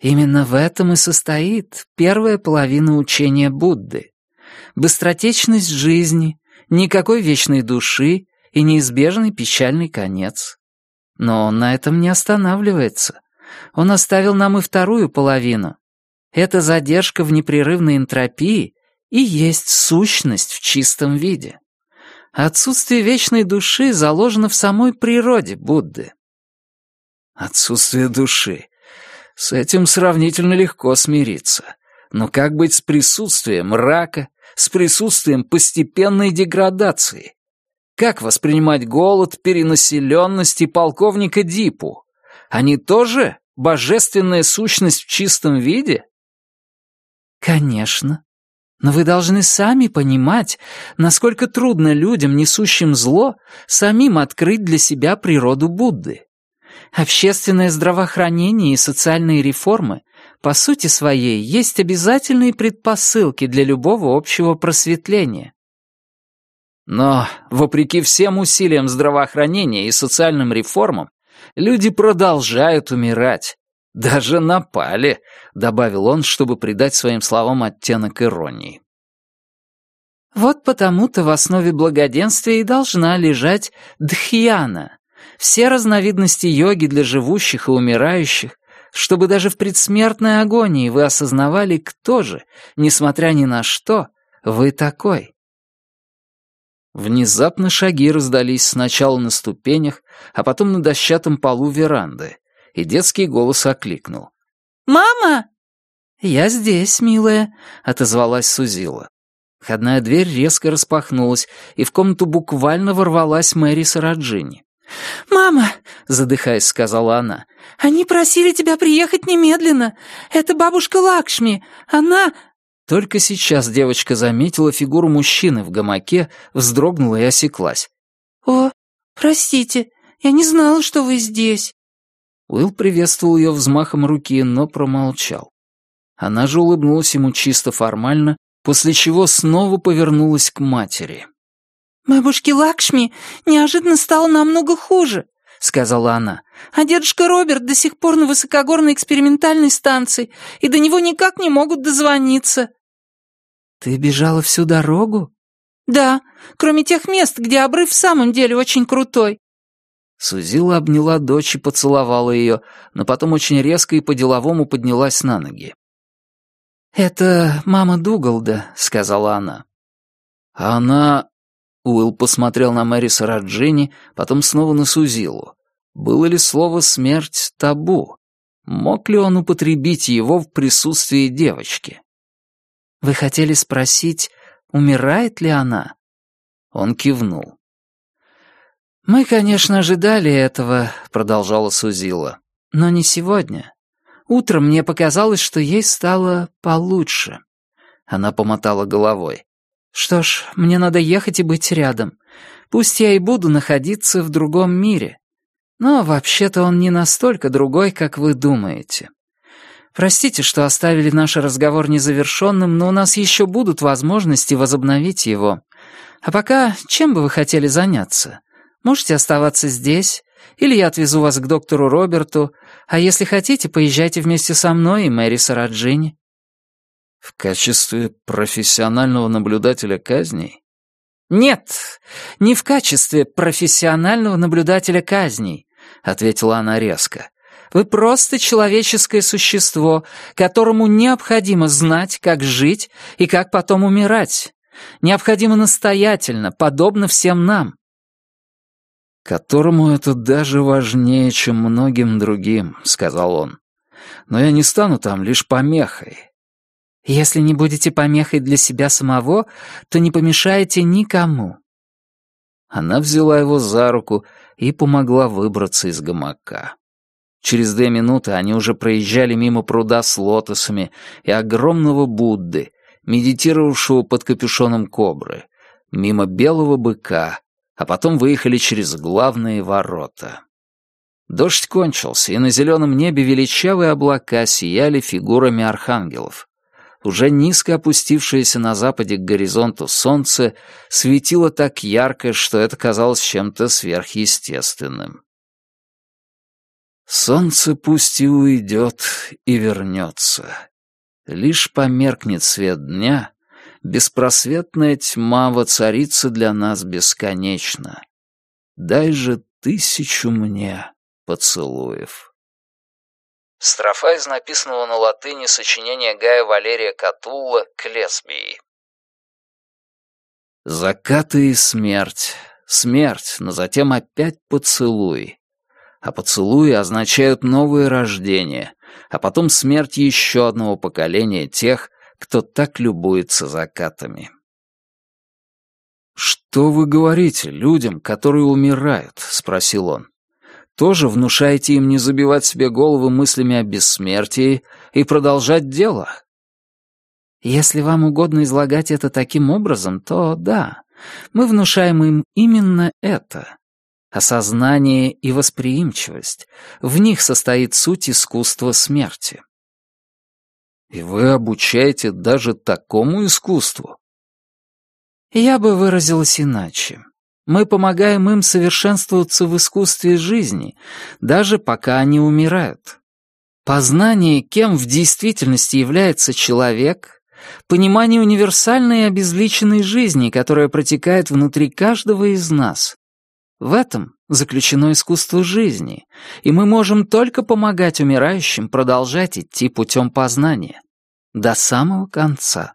Именно в этом и состоит первая половина учения Будды. Быстротечность жизни, никакой вечной души и неизбежный печальный конец. Но он на этом не останавливается. Он оставил нам и вторую половину. Эта задержка в непрерывной энтропии и есть сущность в чистом виде. Отсутствие вечной души заложено в самой природе Будды. Отсутствие души. С этим сравнительно легко смириться. Но как быть с присутствием рака, с присутствием постепенной деградации? Как воспринимать голод, перенаселенность и полковника Дипу? Они тоже божественная сущность в чистом виде? Конечно. Но вы должны сами понимать, насколько трудно людям, несущим зло, самим открыть для себя природу Будды. Общественное здравоохранение и социальные реформы по сути своей есть обязательные предпосылки для любого общего просветления. Но, вопреки всем усилиям здравоохранения и социальным реформам, люди продолжают умирать. Даже напали, добавил он, чтобы придать своим словам оттенок иронии. Вот потому-то в основе благоденствия и должна лежать дхьяна, все разновидности йоги для живущих и умирающих, чтобы даже в предсмертной агонии вы осознавали, кто же, несмотря ни на что, вы такой. Внезапно шаги раздались сначала на ступенях, а потом на дощатом полу веранды, и детский голос окликнул. «Мама!» «Я здесь, милая», — отозвалась Сузила. Входная дверь резко распахнулась, и в комнату буквально ворвалась Мэри Сараджини. «Мама!» — задыхаясь, сказала она. «Они просили тебя приехать немедленно. Это бабушка Лакшми. Она...» Только сейчас девочка заметила фигуру мужчины в гамаке, вздрогнула и осеклась. «О, простите, я не знала, что вы здесь». Уилл приветствовал ее взмахом руки, но промолчал. Она же улыбнулась ему чисто формально, после чего снова повернулась к матери. «Бабушке Лакшми неожиданно стало намного хуже», — сказала она. «А дедушка Роберт до сих пор на высокогорной экспериментальной станции, и до него никак не могут дозвониться». «Ты бежала всю дорогу?» «Да, кроме тех мест, где обрыв в самом деле очень крутой». Сузила обняла дочь и поцеловала ее, но потом очень резко и по-деловому поднялась на ноги. «Это мама Дугалда», — сказала она. «А она...» Уилл посмотрел на Мэри Сараджини, потом снова на Сузилу. Было ли слово «смерть» табу? Мог ли он употребить его в присутствии девочки? Вы хотели спросить, умирает ли она?» Он кивнул. «Мы, конечно, ожидали этого», — продолжала Сузила. «Но не сегодня. Утром мне показалось, что ей стало получше». Она помотала головой. «Что ж, мне надо ехать и быть рядом. Пусть я и буду находиться в другом мире. Но вообще-то он не настолько другой, как вы думаете. Простите, что оставили наш разговор незавершенным, но у нас еще будут возможности возобновить его. А пока чем бы вы хотели заняться? Можете оставаться здесь, или я отвезу вас к доктору Роберту, а если хотите, поезжайте вместе со мной и Мэри Сараджини». «В качестве профессионального наблюдателя казней?» «Нет, не в качестве профессионального наблюдателя казней», — ответила она резко. Вы просто человеческое существо, которому необходимо знать, как жить и как потом умирать. Необходимо настоятельно, подобно всем нам. «Которому это даже важнее, чем многим другим», — сказал он. «Но я не стану там лишь помехой». «Если не будете помехой для себя самого, то не помешаете никому». Она взяла его за руку и помогла выбраться из гамака. Через две минуты они уже проезжали мимо пруда с лотосами и огромного Будды, медитировавшего под капюшоном кобры, мимо белого быка, а потом выехали через главные ворота. Дождь кончился, и на зеленом небе величавые облака сияли фигурами архангелов. Уже низко опустившееся на западе к горизонту солнце светило так ярко, что это казалось чем-то сверхъестественным. Солнце пусть и уйдет, и вернется. Лишь померкнет свет дня, беспросветная тьма воцарится для нас бесконечно. Дай же тысячу мне поцелуев. Строфа из написанного на латыни сочинения Гая Валерия Катулла к лесбии. Закаты и смерть, смерть, но затем опять поцелуй. А поцелуи означают новое рождение, а потом смерть еще одного поколения тех, кто так любуется закатами. «Что вы говорите людям, которые умирают?» — спросил он тоже внушаете им не забивать себе голову мыслями о бессмертии и продолжать дело? Если вам угодно излагать это таким образом, то да, мы внушаем им именно это. Осознание и восприимчивость. В них состоит суть искусства смерти. И вы обучаете даже такому искусству? Я бы выразилась иначе. Мы помогаем им совершенствоваться в искусстве жизни, даже пока они умирают. Познание, кем в действительности является человек, понимание универсальной и обезличенной жизни, которая протекает внутри каждого из нас. В этом заключено искусство жизни, и мы можем только помогать умирающим продолжать идти путем познания. До самого конца.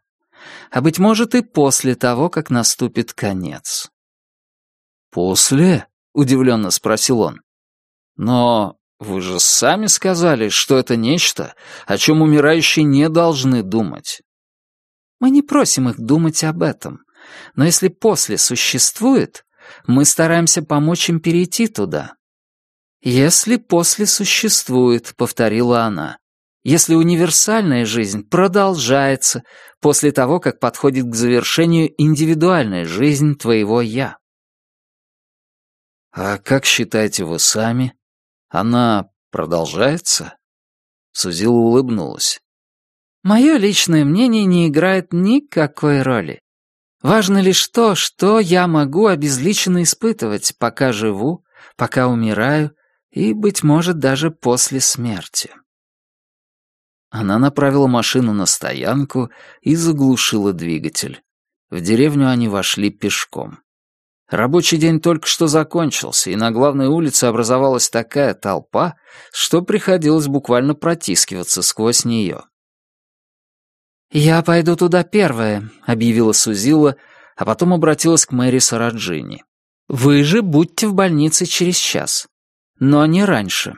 А быть может и после того, как наступит конец. «После?» — удивленно спросил он. «Но вы же сами сказали, что это нечто, о чем умирающие не должны думать». «Мы не просим их думать об этом, но если после существует, мы стараемся помочь им перейти туда». «Если после существует», — повторила она, «если универсальная жизнь продолжается после того, как подходит к завершению индивидуальная жизнь твоего «я». «А как считаете вы сами? Она продолжается?» Сузила улыбнулась. «Мое личное мнение не играет никакой роли. Важно лишь то, что я могу обезличенно испытывать, пока живу, пока умираю и, быть может, даже после смерти». Она направила машину на стоянку и заглушила двигатель. В деревню они вошли пешком. Рабочий день только что закончился, и на главной улице образовалась такая толпа, что приходилось буквально протискиваться сквозь нее. «Я пойду туда первая», — объявила Сузила, а потом обратилась к Мэри Сараджини. «Вы же будьте в больнице через час. Но не раньше».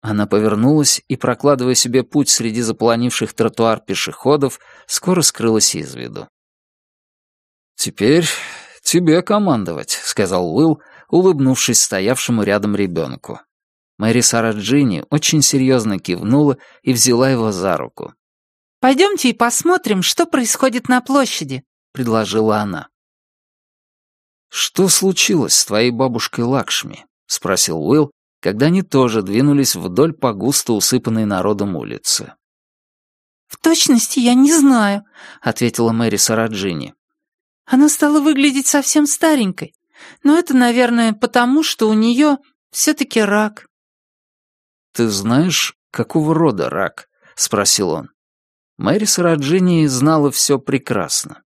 Она повернулась и, прокладывая себе путь среди заполонивших тротуар пешеходов, скоро скрылась из виду. «Теперь «Тебе командовать», — сказал Уилл, улыбнувшись стоявшему рядом ребенку. Мэри Сараджини очень серьезно кивнула и взяла его за руку. «Пойдемте и посмотрим, что происходит на площади», — предложила она. «Что случилось с твоей бабушкой Лакшми?» — спросил Уилл, когда они тоже двинулись вдоль по густо усыпанной народом улицы. «В точности я не знаю», — ответила Мэри Сараджини. Она стала выглядеть совсем старенькой. Но это, наверное, потому, что у нее все-таки рак. «Ты знаешь, какого рода рак?» — спросил он. Мэри Сараджини знала все прекрасно.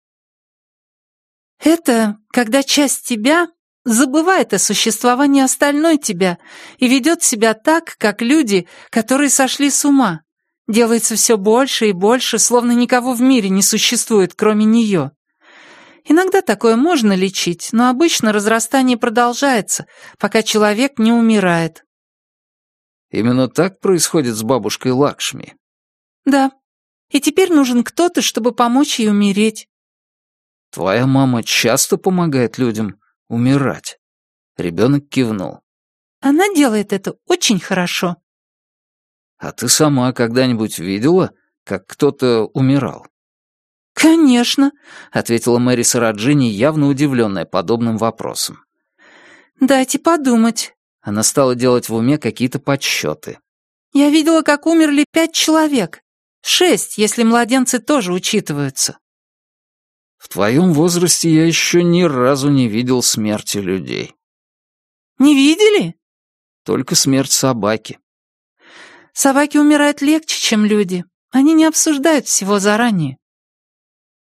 «Это когда часть тебя забывает о существовании остальной тебя и ведет себя так, как люди, которые сошли с ума. Делается все больше и больше, словно никого в мире не существует, кроме нее. Иногда такое можно лечить, но обычно разрастание продолжается, пока человек не умирает. Именно так происходит с бабушкой Лакшми? Да. И теперь нужен кто-то, чтобы помочь ей умереть. Твоя мама часто помогает людям умирать? Ребенок кивнул. Она делает это очень хорошо. А ты сама когда-нибудь видела, как кто-то умирал? «Конечно», — ответила Мэри Сараджини, явно удивленная подобным вопросом. «Дайте подумать». Она стала делать в уме какие-то подсчеты. «Я видела, как умерли пять человек. Шесть, если младенцы тоже учитываются». «В твоем возрасте я еще ни разу не видел смерти людей». «Не видели?» «Только смерть собаки». Собаки умирают легче, чем люди. Они не обсуждают всего заранее.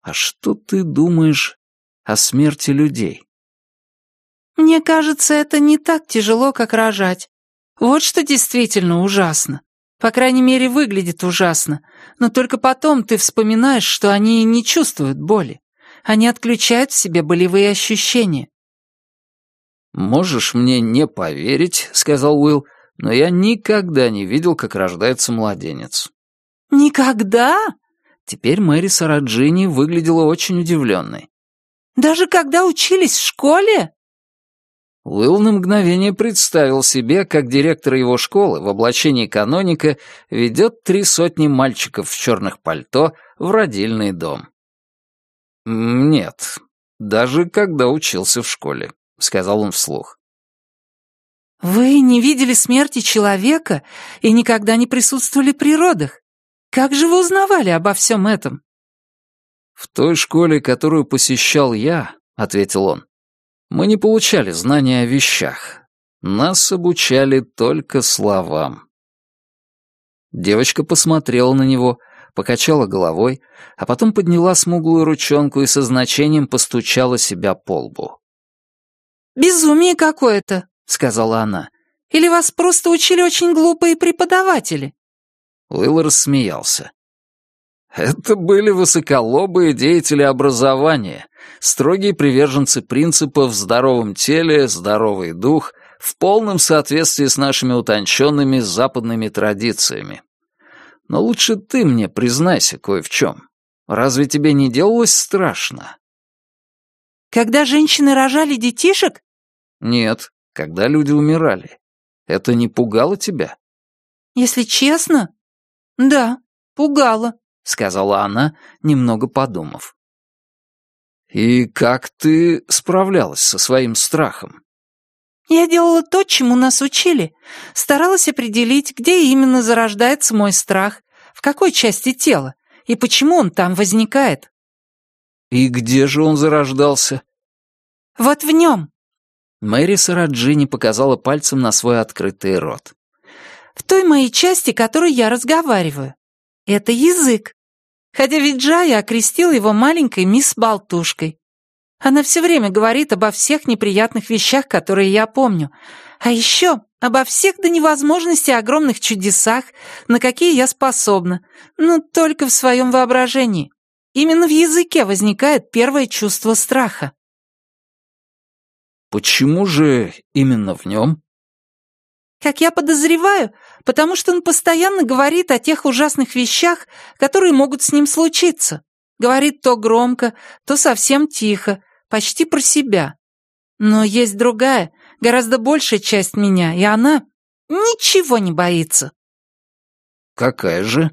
А что ты думаешь о смерти людей? Мне кажется, это не так тяжело, как рожать. Вот что действительно ужасно. По крайней мере, выглядит ужасно. Но только потом ты вспоминаешь, что они не чувствуют боли. Они отключают в себе болевые ощущения. «Можешь мне не поверить», — сказал Уилл, «но я никогда не видел, как рождается младенец». «Никогда?» Теперь Мэри Сараджини выглядела очень удивленной. «Даже когда учились в школе?» Уилл на мгновение представил себе, как директор его школы в облачении каноника ведет три сотни мальчиков в черных пальто в родильный дом. «Нет, даже когда учился в школе», — сказал он вслух. «Вы не видели смерти человека и никогда не присутствовали при родах? Как же вы узнавали обо всем этом?» «В той школе, которую посещал я», — ответил он, — «мы не получали знания о вещах. Нас обучали только словам». Девочка посмотрела на него, покачала головой, а потом подняла смуглую ручонку и со значением постучала себя по лбу. «Безумие какое-то», — сказала она. «Или вас просто учили очень глупые преподаватели?» Уилл рассмеялся. Это были высоколобые деятели образования, строгие приверженцы принципа «в здоровом теле здоровый дух», в полном соответствии с нашими утонченными западными традициями. Но лучше ты мне признайся кое в чем. Разве тебе не делалось страшно? Когда женщины рожали детишек? Нет, когда люди умирали. Это не пугало тебя? Если честно, да, пугало, сказала она, немного подумав. И как ты справлялась со своим страхом? Я делала то, чему нас учили. Старалась определить, где именно зарождается мой страх, в какой части тела, и почему он там возникает. И где же он зарождался? Вот в нем. Мэри Сараджини показала пальцем на свой открытый рот. В той моей части, которой я разговариваю. Это язык. Хотя ведь Джая окрестил его маленькой мисс Болтушкой. Она все время говорит обо всех неприятных вещах, которые я помню. А еще обо всех до невозможности огромных чудесах, на какие я способна, но только в своем воображении. Именно в языке возникает первое чувство страха. Почему же именно в нем? Как я подозреваю, потому что он постоянно говорит о тех ужасных вещах, которые могут с ним случиться. Говорит то громко, то совсем тихо, почти про себя. Но есть другая, гораздо большая часть меня, и она ничего не боится. Какая же?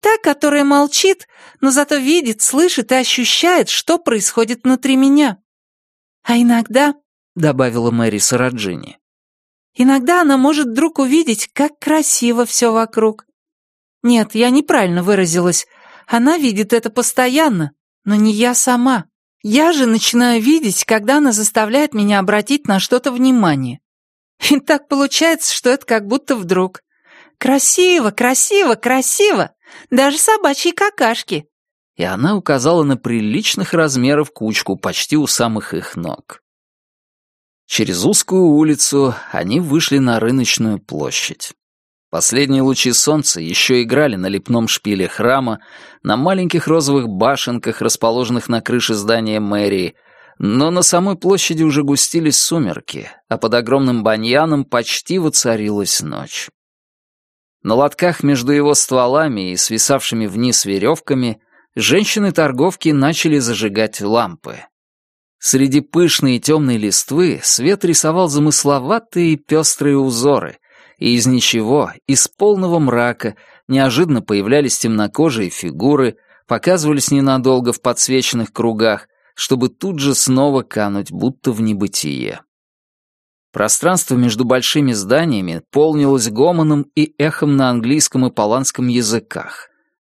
Та, которая молчит, но зато видит, слышит и ощущает, что происходит внутри меня. А иногда, — добавила Мэри Сараджини, — иногда она может вдруг увидеть, как красиво все вокруг. Нет, я неправильно выразилась. Она видит это постоянно, но не я сама. Я же начинаю видеть, когда она заставляет меня обратить на что-то внимание. И так получается, что это как будто вдруг. Красиво, красиво, красиво! Даже собачьи какашки. И она указала на приличных размеров кучку почти у самых их ног. Через узкую улицу они вышли на рыночную площадь. Последние лучи солнца еще играли на лепном шпиле храма, на маленьких розовых башенках, расположенных на крыше здания мэрии, но на самой площади уже густились сумерки, а под огромным баньяном почти воцарилась ночь. На лотках между его стволами и свисавшими вниз веревками женщины-торговки начали зажигать лампы. Среди пышной и темной листвы свет рисовал замысловатые и пестрые узоры, и из ничего, из полного мрака, неожиданно появлялись темнокожие фигуры, показывались ненадолго в подсвеченных кругах, чтобы тут же снова кануть, будто в небытие. Пространство между большими зданиями полнилось гомоном и эхом на английском и поланском языках.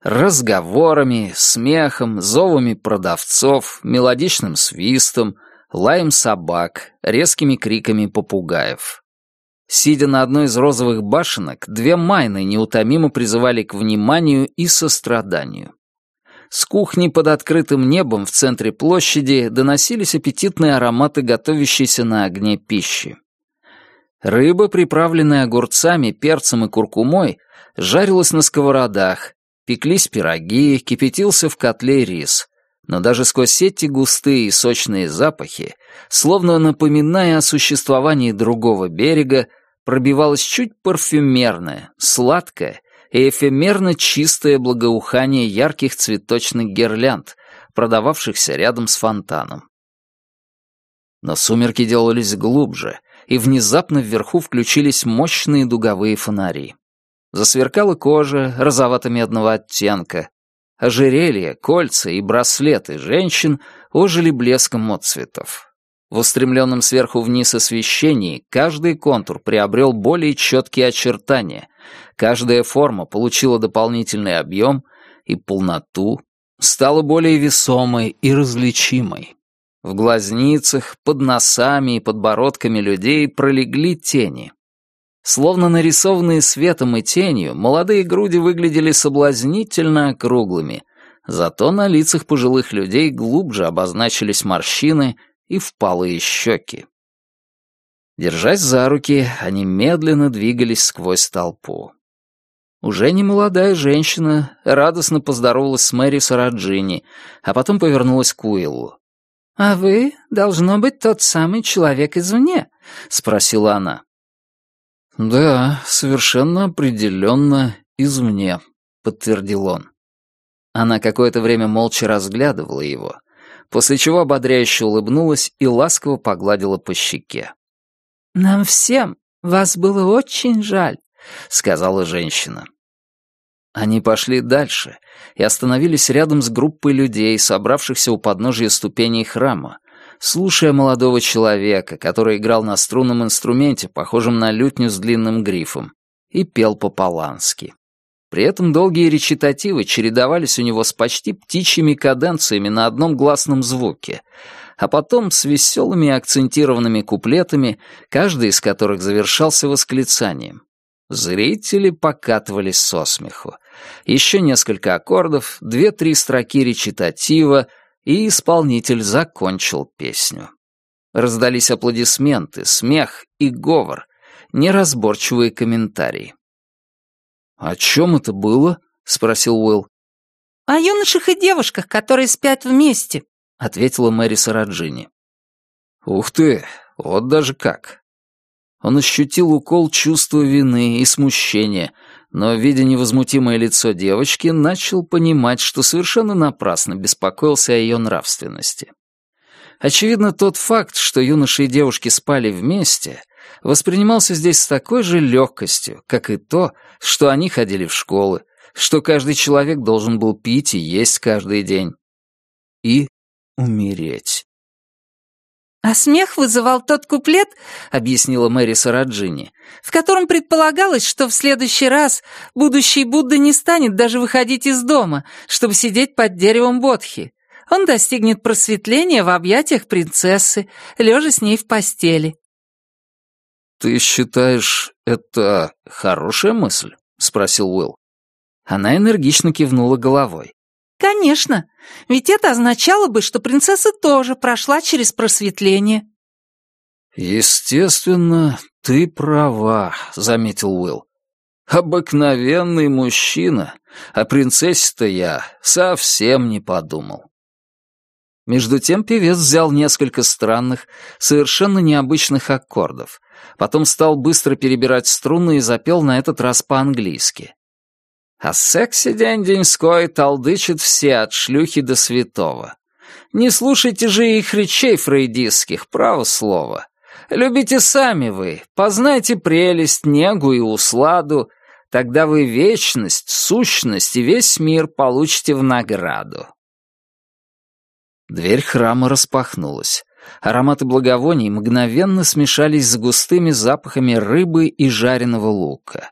Разговорами, смехом, зовами продавцов, мелодичным свистом, лаем собак, резкими криками попугаев. Сидя на одной из розовых башенок, две майны неутомимо призывали к вниманию и состраданию. С кухни под открытым небом в центре площади доносились аппетитные ароматы готовящейся на огне пищи. Рыба, приправленная огурцами, перцем и куркумой, жарилась на сковородах, пеклись пироги, кипятился в котле рис. Но даже сквозь эти густые и сочные запахи, словно напоминая о существовании другого берега, пробивалось чуть парфюмерное, сладкое и эфемерно чистое благоухание ярких цветочных гирлянд, продававшихся рядом с фонтаном. Но сумерки делались глубже, и внезапно вверху включились мощные дуговые фонари. Засверкала кожа розовато-медного оттенка. Ожерелья, кольца и браслеты женщин ожили блеском отцветов. В устремленном сверху вниз освещении каждый контур приобрел более четкие очертания, каждая форма получила дополнительный объем и полноту, стала более весомой и различимой. В глазницах, под носами и подбородками людей пролегли тени. Словно нарисованные светом и тенью, молодые груди выглядели соблазнительно округлыми, зато на лицах пожилых людей глубже обозначились морщины и впалые щеки. Держась за руки, они медленно двигались сквозь толпу. Уже не молодая женщина радостно поздоровалась с Мэри Сараджини, а потом повернулась к Уиллу. «А вы, должно быть, тот самый человек извне?» — спросила она. «Да, совершенно определенно извне», — подтвердил он. Она какое-то время молча разглядывала его, после чего ободряюще улыбнулась и ласково погладила по щеке. «Нам всем вас было очень жаль», — сказала женщина. Они пошли дальше и остановились рядом с группой людей, собравшихся у подножия ступеней храма, слушая молодого человека, который играл на струнном инструменте, похожем на лютню с длинным грифом, и пел по-полански. При этом долгие речитативы чередовались у него с почти птичьими каденциями на одном гласном звуке, а потом с веселыми акцентированными куплетами, каждый из которых завершался восклицанием. Зрители покатывались со смеху. Еще несколько аккордов, две-три строки речитатива, и исполнитель закончил песню. Раздались аплодисменты, смех и говор, неразборчивые комментарии. «О чем это было?» — спросил Уилл. «О юношах и девушках, которые спят вместе», — ответила Мэри Сараджини. «Ух ты, вот даже как!» Он ощутил укол чувства вины и смущения, но, видя невозмутимое лицо девочки, начал понимать, что совершенно напрасно беспокоился о ее нравственности. Очевидно, тот факт, что юноши и девушки спали вместе, воспринимался здесь с такой же легкостью, как и то, что они ходили в школы, что каждый человек должен был пить и есть каждый день. И умереть. «А смех вызывал тот куплет, — объяснила Мэри Сараджини, — в котором предполагалось, что в следующий раз будущий Будда не станет даже выходить из дома, чтобы сидеть под деревом Бодхи. Он достигнет просветления в объятиях принцессы, лежа с ней в постели». «Ты считаешь, это хорошая мысль?» — спросил Уилл. Она энергично кивнула головой. «Конечно, ведь это означало бы, что принцесса тоже прошла через просветление». «Естественно, ты права», — заметил Уилл. «Обыкновенный мужчина, а принцессе-то я совсем не подумал». Между тем певец взял несколько странных, совершенно необычных аккордов, потом стал быстро перебирать струны и запел на этот раз по-английски. А сексе день-деньской толдычат все от шлюхи до святого. Не слушайте же их речей фрейдистских, право слово. Любите сами вы, познайте прелесть, негу и усладу, тогда вы вечность, сущность и весь мир получите в награду. Дверь храма распахнулась. Ароматы благовоний мгновенно смешались с густыми запахами рыбы и жареного лука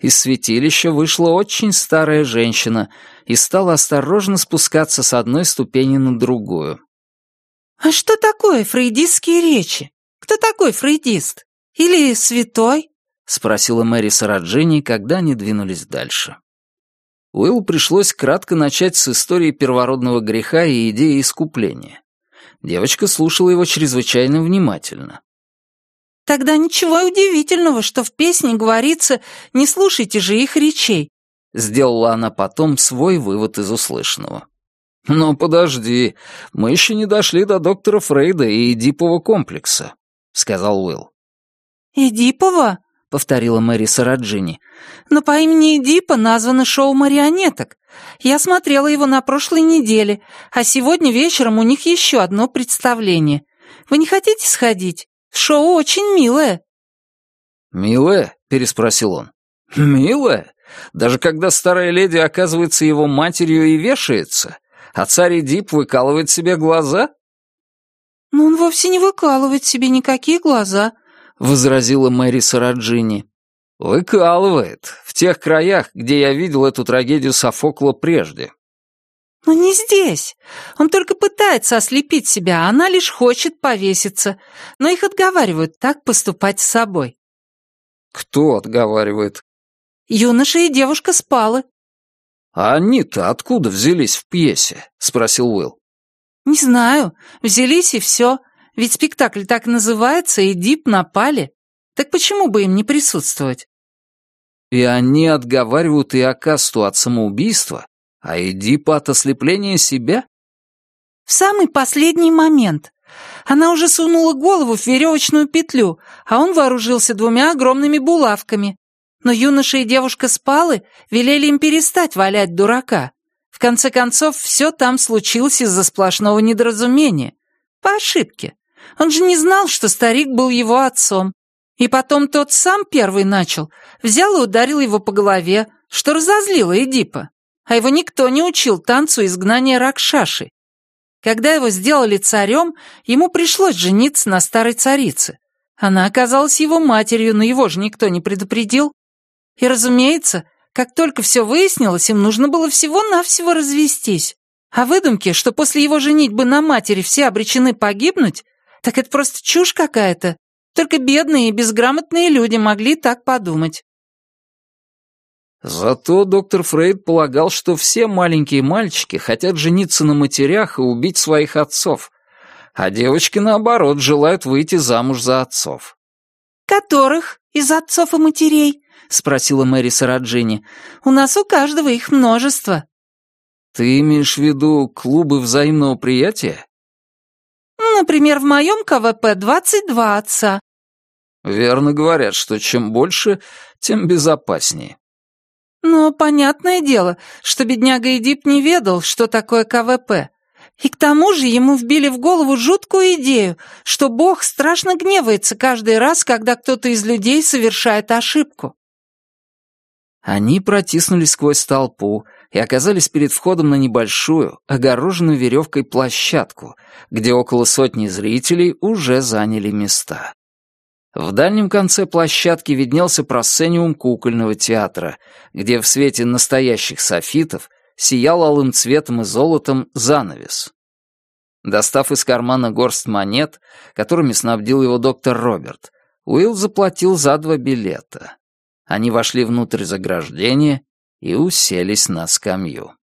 из святилища вышла очень старая женщина и стала осторожно спускаться с одной ступени на другую. «А что такое фрейдистские речи? Кто такой фрейдист? Или святой?» — спросила Мэри Сараджини, когда они двинулись дальше. Уиллу пришлось кратко начать с истории первородного греха и идеи искупления. Девочка слушала его чрезвычайно внимательно. «Тогда ничего удивительного, что в песне говорится «не слушайте же их речей», — сделала она потом свой вывод из услышанного. «Но подожди, мы еще не дошли до доктора Фрейда и Эдипова комплекса», — сказал Уилл. «Эдипова?» — повторила Мэри Сараджини. «Но по имени Эдипа названо шоу марионеток. Я смотрела его на прошлой неделе, а сегодня вечером у них еще одно представление. Вы не хотите сходить? Шоу очень милое». «Милое?» — переспросил он. «Милое? Даже когда старая леди оказывается его матерью и вешается, а царь Эдип выкалывает себе глаза?» «Но он вовсе не выкалывает себе никакие глаза», — возразила Мэри Сараджини. «Выкалывает. В тех краях, где я видел эту трагедию Софокла прежде». «Но не здесь. Он только пытается ослепить себя, а она лишь хочет повеситься. Но их отговаривают так поступать с собой». «Кто отговаривает?» «Юноша и девушка спалы». «А они-то откуда взялись в пьесе?» — спросил Уилл. «Не знаю. Взялись и все. Ведь спектакль так называется, и Дип напали. Так почему бы им не присутствовать? И они отговаривают Иокасту от самоубийства, а Эдипа от ослепления себя? В самый последний момент. Она уже сунула голову в веревочную петлю, а он вооружился двумя огромными булавками. Но юноша и девушка спалы велели им перестать валять дурака. В конце концов, все там случилось из-за сплошного недоразумения. По ошибке. Он же не знал, что старик был его отцом. И потом тот сам первый начал, взял и ударил его по голове, что разозлило Эдипа. А его никто не учил танцу изгнания Ракшаши. Когда его сделали царем, ему пришлось жениться на старой царице. Она оказалась его матерью, но его же никто не предупредил. И, разумеется, как только все выяснилось, им нужно было всего-навсего развестись. А выдумки, что после его женитьбы на матери все обречены погибнуть, так это просто чушь какая-то. Только бедные и безграмотные люди могли так подумать. Зато доктор Фрейд полагал, что все маленькие мальчики хотят жениться на матерях и убить своих отцов, а девочки, наоборот, желают выйти замуж за отцов. «Которых из отцов и матерей?» — спросила Мэри Сараджини. «У нас у каждого их множество». «Ты имеешь в виду клубы взаимного приятия?» Например, в моем КВП 22 отца». «Верно говорят, что чем больше, тем безопаснее». «Но понятное дело, что бедняга Эдип не ведал, что такое КВП. И к тому же ему вбили в голову жуткую идею, что Бог страшно гневается каждый раз, когда кто-то из людей совершает ошибку». Они протиснулись сквозь толпу, и оказались перед входом на небольшую, огороженную веревкой площадку, где около сотни зрителей уже заняли места. В дальнем конце площадки виднелся просцениум кукольного театра, где в свете настоящих софитов сиял алым цветом и золотом занавес. Достав из кармана горсть монет, которыми снабдил его доктор Роберт, Уилл заплатил за два билета. Они вошли внутрь заграждения и уселись на скамью.